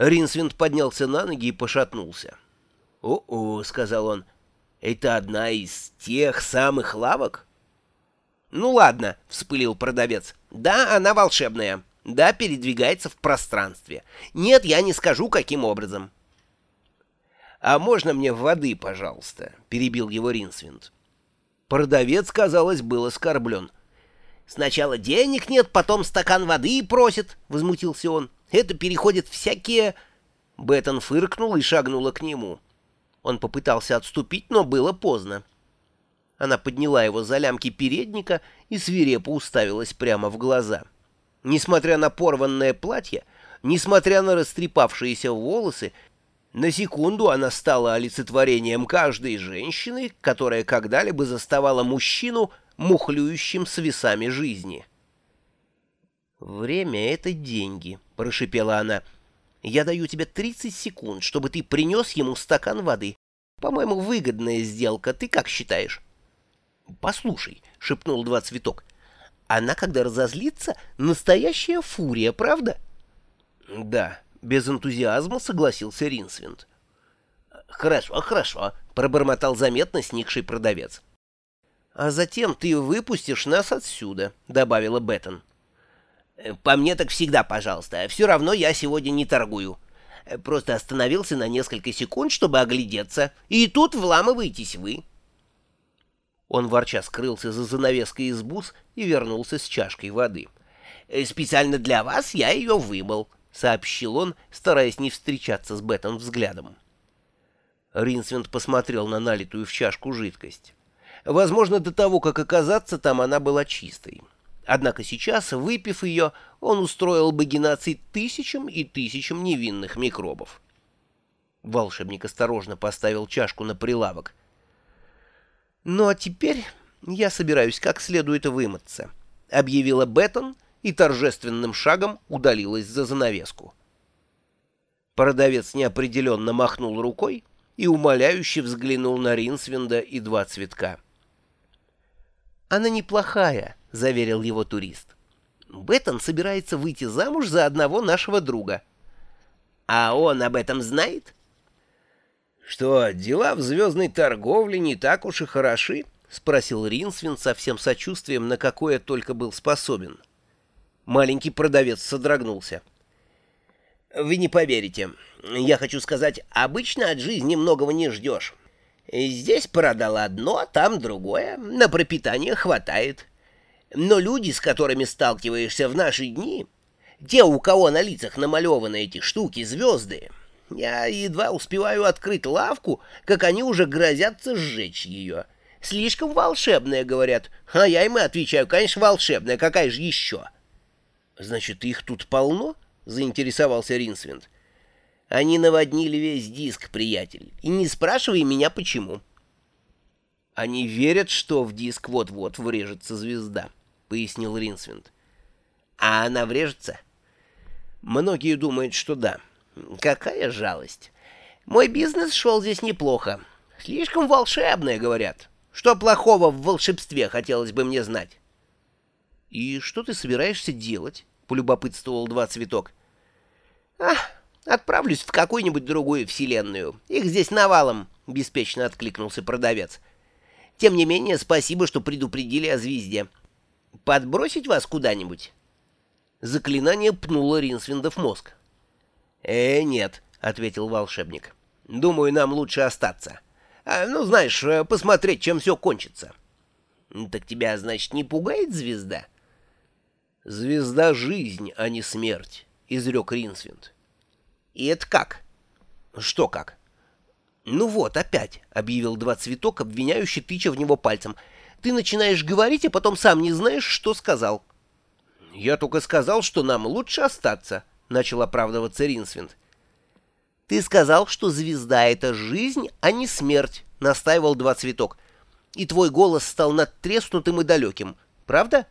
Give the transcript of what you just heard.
Ринсвинд поднялся на ноги и пошатнулся. «О-о», — сказал он, — «это одна из тех самых лавок?» «Ну ладно», — вспылил продавец. «Да, она волшебная. Да, передвигается в пространстве. Нет, я не скажу, каким образом». «А можно мне воды, пожалуйста?» — перебил его Ринсвинд. Продавец, казалось, был оскорблен. «Сначала денег нет, потом стакан воды просит», — возмутился он. «Это переходит всякие...» Беттон фыркнул и шагнула к нему. Он попытался отступить, но было поздно. Она подняла его за лямки передника и свирепо уставилась прямо в глаза. Несмотря на порванное платье, несмотря на растрепавшиеся волосы, на секунду она стала олицетворением каждой женщины, которая когда-либо заставала мужчину мухлюющим с весами жизни. «Время — это деньги», — прошипела она. «Я даю тебе 30 секунд, чтобы ты принес ему стакан воды. По-моему, выгодная сделка. Ты как считаешь?» «Послушай», — шепнул два цветок, — «она, когда разозлится, настоящая фурия, правда?» «Да», — без энтузиазма согласился Ринсвинд. «Хорошо, хорошо», — пробормотал заметно сникший продавец. «А затем ты выпустишь нас отсюда», — добавила Беттон. «По мне так всегда, пожалуйста. Все равно я сегодня не торгую. Просто остановился на несколько секунд, чтобы оглядеться, и тут вламываетесь вы». Он ворча скрылся за занавеской из бус и вернулся с чашкой воды. «Э, «Специально для вас я ее вымыл», — сообщил он, стараясь не встречаться с Беттон взглядом. Ринсвинд посмотрел на налитую в чашку жидкость. Возможно, до того, как оказаться там, она была чистой. Однако сейчас, выпив ее, он устроил бы геноцид тысячам и тысячам невинных микробов. Волшебник осторожно поставил чашку на прилавок — «Ну а теперь я собираюсь как следует вымыться», — объявила Беттон и торжественным шагом удалилась за занавеску. Продавец неопределенно махнул рукой и умоляюще взглянул на Ринсвинда и два цветка. «Она неплохая», — заверил его турист. «Беттон собирается выйти замуж за одного нашего друга». «А он об этом знает?» «Что, дела в звездной торговле не так уж и хороши?» — спросил Ринсвин со всем сочувствием, на какое только был способен. Маленький продавец содрогнулся. «Вы не поверите. Я хочу сказать, обычно от жизни многого не ждешь. Здесь продал одно, там другое, на пропитание хватает. Но люди, с которыми сталкиваешься в наши дни, те, у кого на лицах намалеваны эти штуки, звезды, я едва успеваю открыть лавку, как они уже грозятся сжечь ее. Слишком волшебная, говорят. А я им и отвечаю, конечно, волшебная, какая же еще? Значит, их тут полно? Заинтересовался Ринсвинд. Они наводнили весь диск, приятель. И не спрашивай меня, почему. Они верят, что в диск вот-вот врежется звезда, пояснил Ринсвинд. А она врежется? Многие думают, что да. Какая жалость. Мой бизнес шел здесь неплохо. Слишком волшебное, говорят. Что плохого в волшебстве, хотелось бы мне знать. — И что ты собираешься делать? — полюбопытствовал два цветок. — Ах, отправлюсь в какую-нибудь другую вселенную. Их здесь навалом, — беспечно откликнулся продавец. — Тем не менее, спасибо, что предупредили о звезде. Подбросить вас куда-нибудь? Заклинание пнуло Ринсвинда в мозг. «Э, нет», — ответил волшебник. «Думаю, нам лучше остаться. А, ну, знаешь, э, посмотреть, чем все кончится». «Так тебя, значит, не пугает звезда?» «Звезда — жизнь, а не смерть», — изрек Ринсвинд. «И это как?» «Что как?» «Ну вот, опять», — объявил два цветок, обвиняющий тыча в него пальцем. «Ты начинаешь говорить, а потом сам не знаешь, что сказал». «Я только сказал, что нам лучше остаться», начал оправдываться Ринсвинд. «Ты сказал, что звезда — это жизнь, а не смерть», — настаивал два цветок. «И твой голос стал надтреснутым и далеким. Правда?»